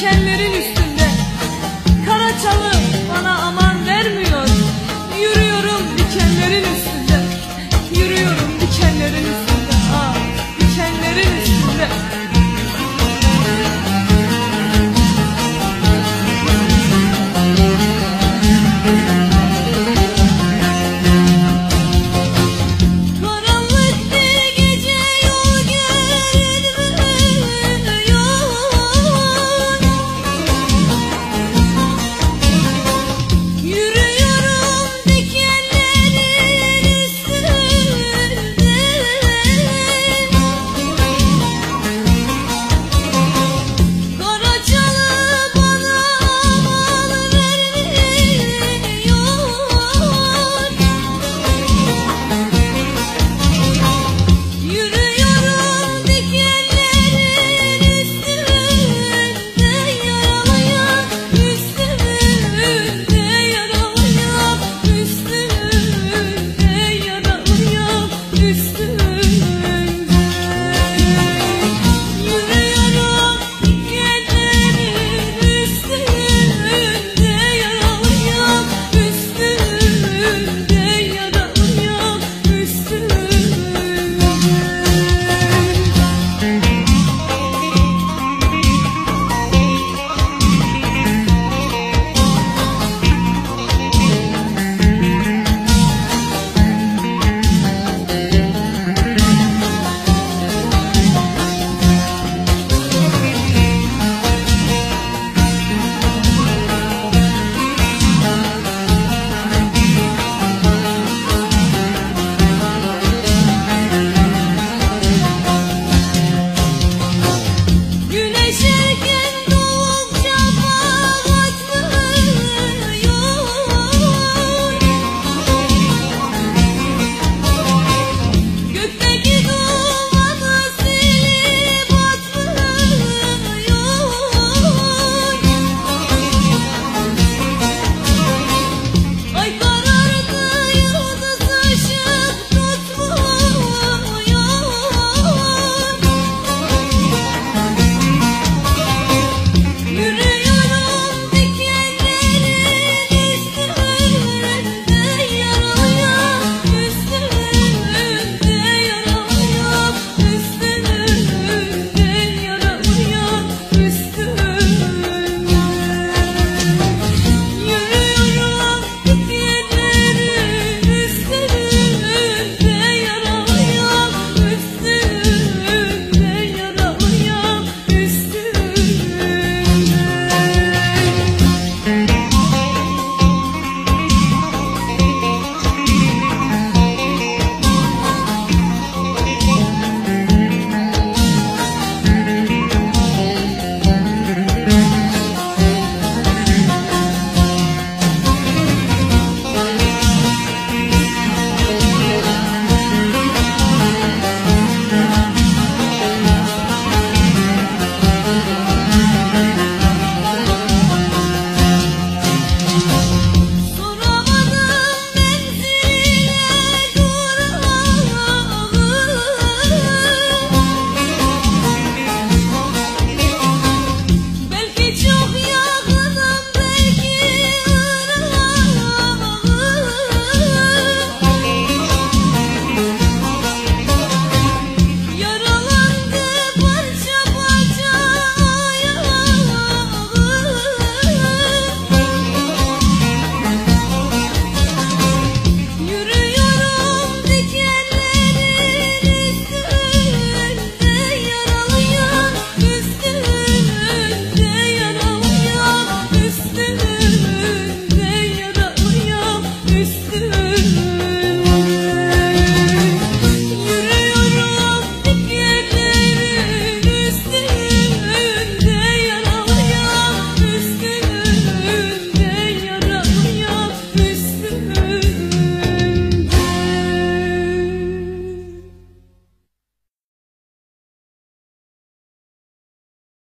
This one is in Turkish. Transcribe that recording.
kendini